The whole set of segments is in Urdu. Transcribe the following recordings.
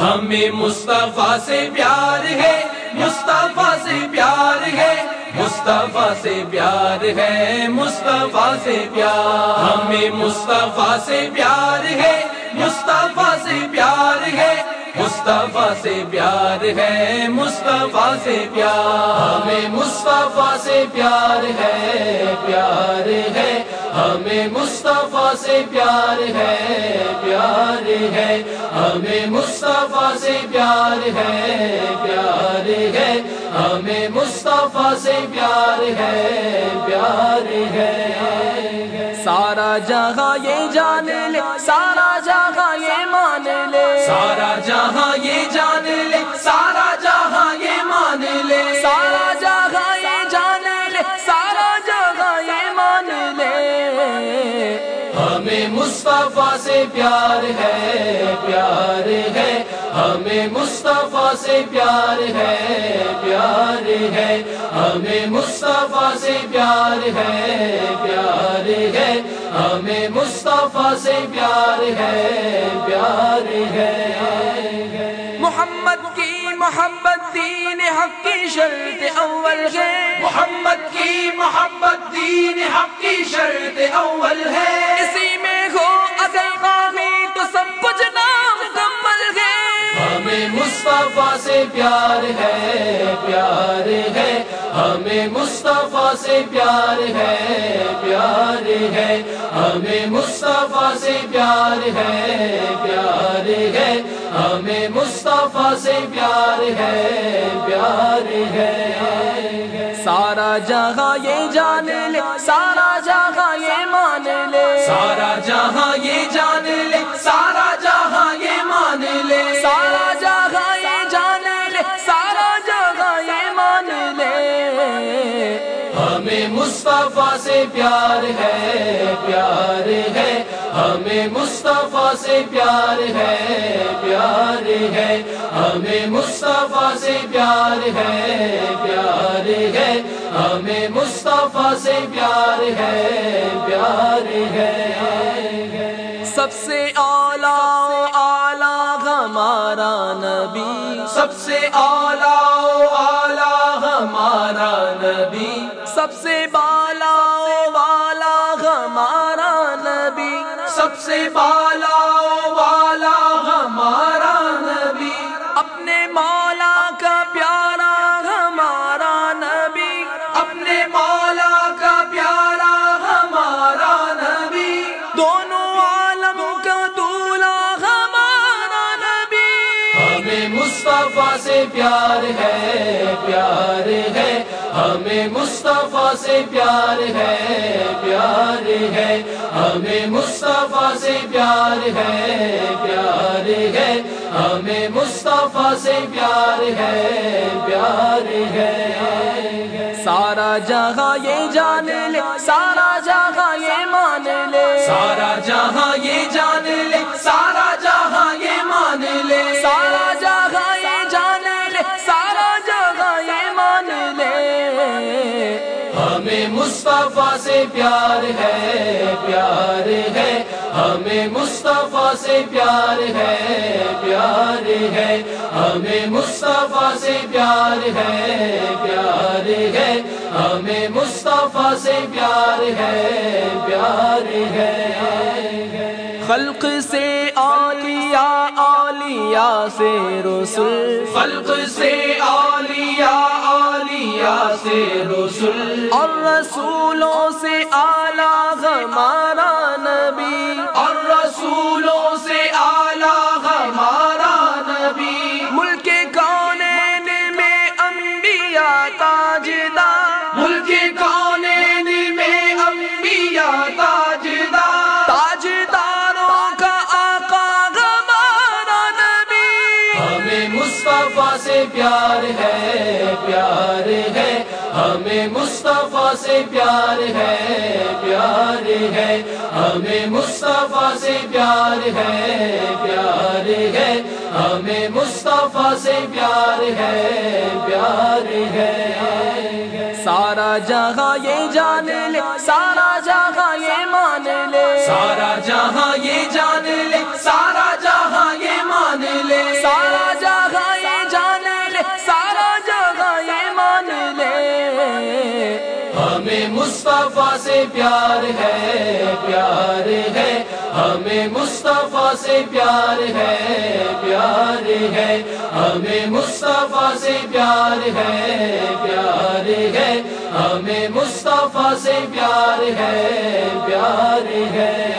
ہمیں مصطفیٰ سے پیار ہے، مصطفیٰ سے پیار ہے، مصطفیٰ سے پیار ہے، مصطفیٰ سے پیار۔ ہمیں مصطفیٰ سے پیار ہے، مصطفیٰ سے پیار ہے، مصطفیٰ سے پیار ہے، مصطفیٰ سے پیار۔ ہمیں مصطفیٰ سے پیار ہے پیار ہے۔ ہمیں مصطفیٰ سے پیار ہے پیار ہے۔ ہمیں مصطفیٰ سے پیار ہے پیار ہے۔ ہمیں مصطفیٰ سے پیار ہے پیار ہے۔ سارا جگہ یہ جان لے سارا جگہ یہ مان لے۔ سارا جہاں یہ جان مصطفیٰ سے پیار ہے پیار ہے۔ ہمیں مصطفیٰ سے پیار ہے پیار ہے۔ ہمیں مصطفیٰ سے پیار ہے پیار ہے۔ ہمیں مصطفیٰ سے پیار ہے پیار ہے۔ محمد کی محبت دین حق کی شرط اول ہے۔ محمد کی محبت دین حق کی شرط اول ہے۔ اسی ہو اگر تو سب کچھ نہ مصطفیٰ سے پیار ہے پیار ہے۔ ہمیں مصطفیٰ سے پیار ہے پیار ہے۔ ہمیں مصطفیٰ سے پیار ہے پیار ہے۔ ہمیں مصطفیٰ سے پیار ہے پیار ہے۔ سارا جگہ یہ جان لے، سارا جگہ یہ مان لے۔ سارا جہاں یہ جان لے، سارا جہاں یہ مان لے۔ سارا ہمیں مصطفیٰ سے پیار ہے پیار ہے۔ ہمیں مصطفیٰ سے پیار ہے پیار ہے۔ ہمیں مصطفیٰ سے پیار ہے پیار ہے۔ ہمیں مصطفیٰ سے پیار ہے پیار ہے۔ سب سے اعلیٰ اعلیٰ ہمارا نبی۔ سب سے اعلیٰ ہمارا نبی سب سے بالا والا ہمارا نبی سب سے بالا پیار ہے پیار ہے ہمیں مصطفیٰ سے پیار ہے پیار ہے ہمیں مصطفیٰ سے پیار ہے پیار ہے ہمیں مصطفیٰ سے پیار ہے پیار ہے. سارا جگہ یہ جان لے سارا جگہ یہ مان لے. سارا جہاں یہ جان لے سارا جہاں یہ مان لے. سارا جگہ مصطفیٰ سے پیار ہے پیار ہے۔ ہمیں مصطفیٰ سے پیار ہے پیار ہے۔ ہمیں مصطفیٰ سے پیار ہے پیار ہے۔ ہمیں مصطفیٰ سے پیار ہے پیار ہے۔ خلق سے اولیاء اولیاء سے رسول۔ خلق سے اولیاء اولیاء سے رسول۔ اور رسولوں سے اعلیٰ ہمارا نبی۔ اور ہمیں مصطفیٰ سے پیار ہے پیار ہے۔ ہمیں مصطفیٰ سے پیار ہے پیار ہے۔ ہمیں مصطفیٰ سے پیار ہے پیار ہے۔ سارا جگہ یہ جان لے، سارا جگہ یہ مان لے۔ سارا جہاں یہ جان لے، سارا جہاں یہ مان لے۔ سے پیار ہے پیار ہے۔ ہمیں مصطفیٰ سے پیار ہے پیار ہے۔ ہمیں مصطفیٰ سے پیار ہے پیار ہے۔ ہمیں مصطفیٰ سے پیار ہے پیار ہے۔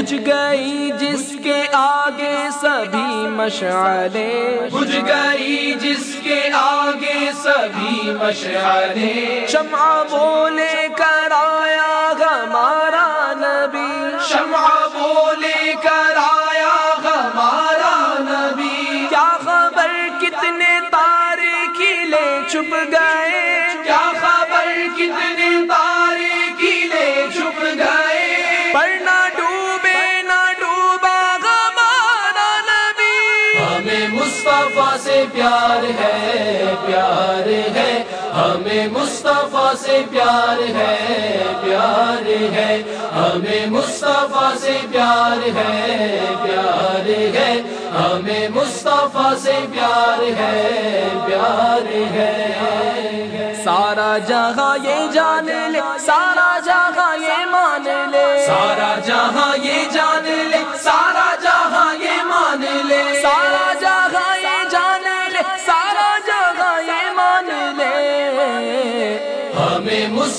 بجھ گئی جس کے آگے سبھی مشعلے۔ بجھ گئی جس کے آگے سبھی مشعلے۔ شمع بولے کر آیا ہمارا نبی۔ شمع بولے کر پیار ہے پیار ہے ہمیں مصطفیٰ سے پیار ہے پیار ہے ہمیں مصطفیٰ سے پیار ہے پیار ہے ہمیں مصطفیٰ سے پیار ہے پیار ہے. سارا جہاں یہ جان لے سارا جہاں یہ مان لے. سارا جہاں یہ جان لے سارا جہاں یہ مان لے. سارا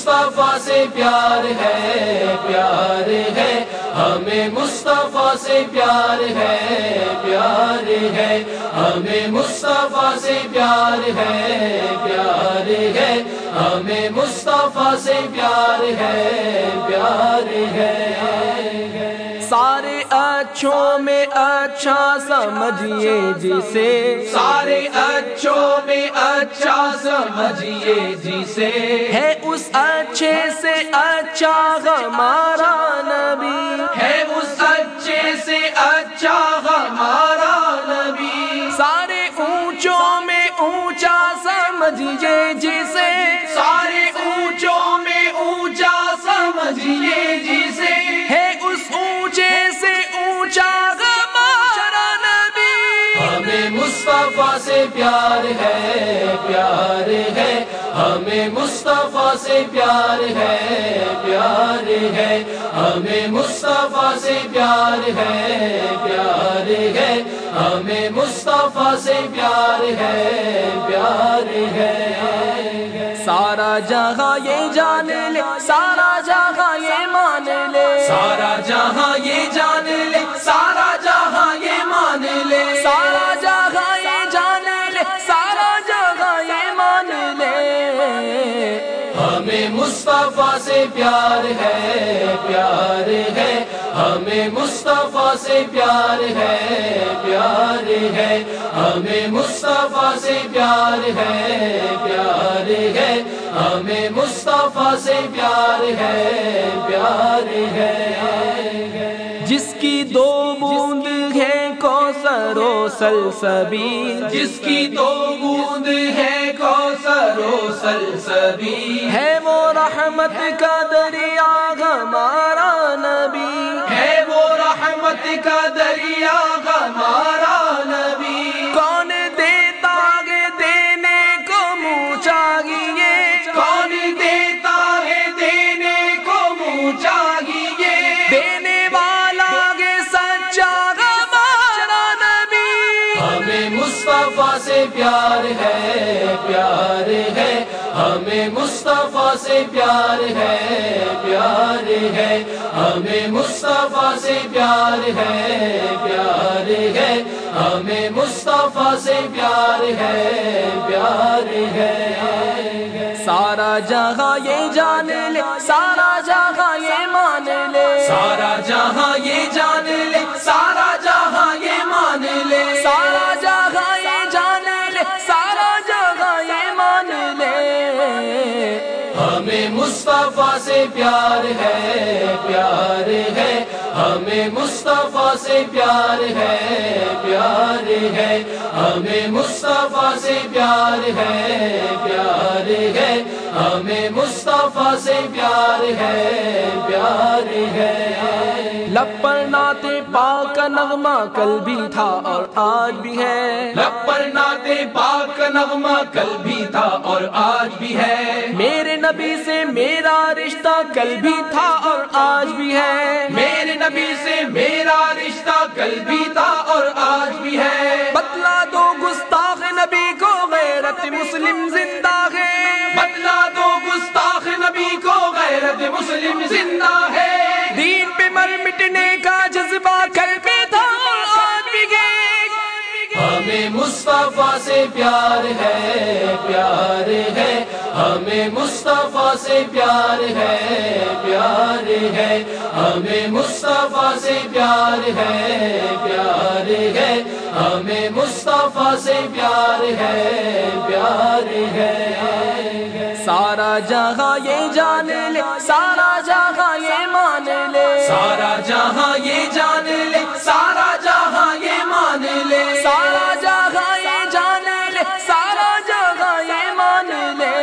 مصطفیٰ سے پیار ہے پیار ہے۔ ہمیں مصطفیٰ سے پیار ہے پیار ہے۔ ہمیں مصطفیٰ سے پیار ہے پیار ہے۔ ہمیں مصطفیٰ سے پیار ہے پیار ہے۔ سارے اچھوں میں اچھا سمجھیے جسے۔ سارے اچھوں میں اچھا سمجھیے جسے۔ اس اچھے سے اچھا ہمارا نبی ہے۔ اس اچھے سے اچھا ہمارا نبی۔ سارے اونچوں میں اونچا سمجھیے جسے۔ سارے مصطفیٰ سے پیار ہے پیار ہے۔ ہمیں مصطفیٰ سے پیار ہے پیار ہے۔ ہمیں مصطفیٰ سے پیار ہے پیار ہے۔ ہمیں مصطفیٰ سے پیار ہے پیار ہے۔ سارا جہاں یہ جان لے، سارا جہاں یہ مان لے۔ سارا جہاں یہ جان لے، سارا جہاں یہ مان لے۔ مصطفیٰ سے پیار ہے پیار ہے ہمیں مصطفیٰ سے پیار ہے پیار ہے ہمیں مصطفیٰ سے پیار ہے پیار ہے ہمیں مصطفیٰ سے پیار ہے پیار ہے. جس کی دو بوند ہے کوثر و سلسبی جس کی دو بوند ہے سلسبی۔ ہے وہ رحمت کا دریا ہمارا نبی۔ ہے وہ رحمت کا دریا مصطفیٰ سے پیار ہے پیار ہے۔ ہمیں مصطفیٰ سے پیار ہے پیار ہے۔ ہمیں مصطفیٰ سے پیار ہے پیار ہے۔ سارا جہاں یہ جان لے سارا جہاں یہ مان لے۔ سارا جہاں یہ جان ہمیں مصطفیٰ سے پیار ہے پیار ہے۔ ہمیں مصطفیٰ سے پیار ہے پیار ہے۔ ہمیں مصطفیٰ سے پیار ہے پیار ہے۔ ہمیں مصطفیٰ سے پیار ہے پیار ہے۔ لپر ناتے پاک کا نغمہ کل بھی تھا اور آج بھی ہے۔ لپر ناتے پاک کا نغمہ کل بھی تھا اور آج بھی ہے۔ میرے نبی سے میرا رشتہ کل بھی تھا اور آج بھی ہے۔ میرے نبی سے میرا رشتہ کل بھی تھا اور آج بھی ہے۔ بتلا دو گستاخ نبی کو غیرت مسلم زندہ ہے۔ مسلم زندہ ہے۔ دین پہ مر مٹنے کا جذبہ کل بھی تھا ہمیں مصطفیٰ سے پیار ہے پیار ہے۔ ہمیں مصطفیٰ سے پیار ہے پیار ہے۔ ہمیں مصطفیٰ سے پیار ہے پیار ہے۔ ہمیں مصطفیٰ سے پیار ہے پیار ہے۔ سارا جہاں یہ جان لے سارا جہاں یہ مان لے۔ سارا جہاں یہ جان لے سارا جہاں یہ مان لے۔ سارا جہاں یہ جان لے سارا جہاں یہ مان لے۔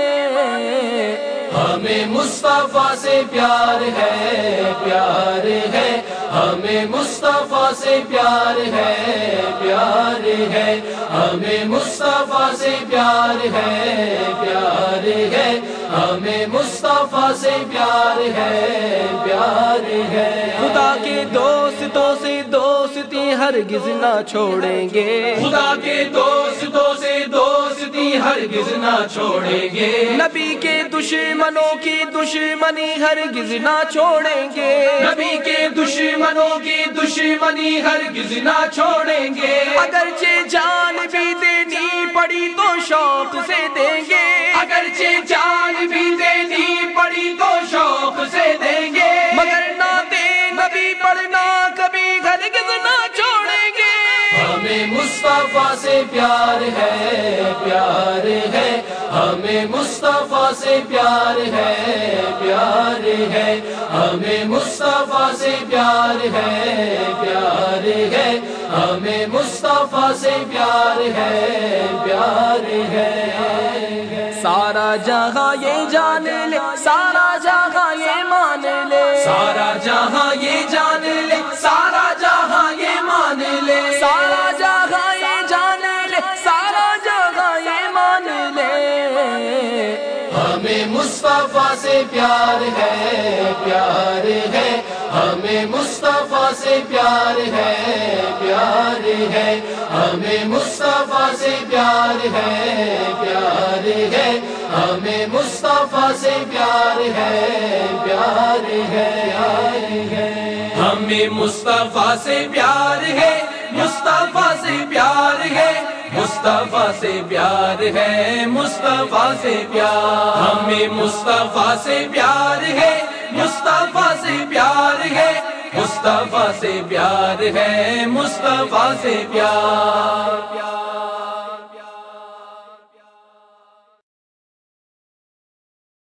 ہمیں مصطفیٰ سے پیار ہے پیار ہے۔ ہمیں مصطفیٰ سے پیار ہے پیار ہے۔ ہمیں مصطفیٰ سے پیار ہے پیار ہے۔ ہمیں مصطفیٰ سے پیار ہے پیار ہے۔ خدا کے دوستوں سے دوستی ہرگز نہ چھوڑیں گے۔ خدا کے دوستوں سے دوستی ہرگز نہ چھوڑیں گے۔ نبی کے دشمنوں کی دشمنی ہرگز نہ چھوڑیں گے۔ نبی کے دشمنوں کی دشمنی ہرگز نہ چھوڑیں گے۔ اگرچہ جان بھی دینی پڑی تو شوق سے دیں گے۔ اگرچہ جان بھی دینی پڑی تو شوق سے دیں گے۔ مگر نہ دے نبی پڑھنا کبھی ہرگز نہ چھوڑیں گے۔ ہمیں مصطفیٰ سے پیار ہے پیار ہے۔ ہمیں مصطفیٰ سے پیار ہے پیار ہے۔ ہمیں مصطفیٰ سے پیار ہے پیار ہے۔ ہمیں مصطفیٰ سے پیار ہے پیار ہے۔ سارا جہاں یہ جان لے سارا جہاں یہ مان لے۔ سارا جہاں یہ جان لے سارا جہاں یہ مان لے۔ سارا سے پیار ہے پیار ہے ہمیں مصطفیٰ سے پیار ہے پیار ہے ہمیں مصطفیٰ سے پیار ہے پیار ہے ہمیں مصطفیٰ سے پیار ہے پیار ہے ہمیں مصطفیٰ سے پیار ہے مصطفیٰ سے پیار ہے مصطفیٰ سے پیار ہے، مصطفیٰ سے پیار۔ ہمیں مصطفیٰ سے پیار ہے، مصطفیٰ سے پیار ہے۔ مصطفیٰ سے پیار ہے، مصطفیٰ سے پیار۔